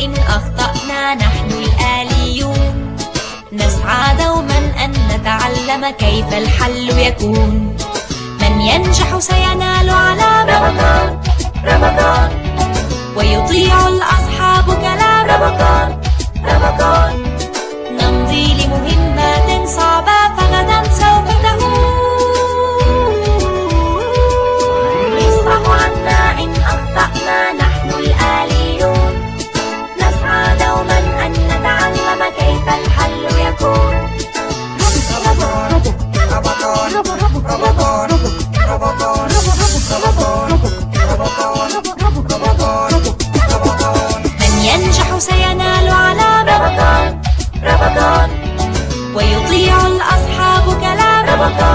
وإن أخطأنا نحن الآليون. نسعى دوما أن نتعلم كيف الحل يكون. من ينجح سيعلم يطيع الأصحاب كلامك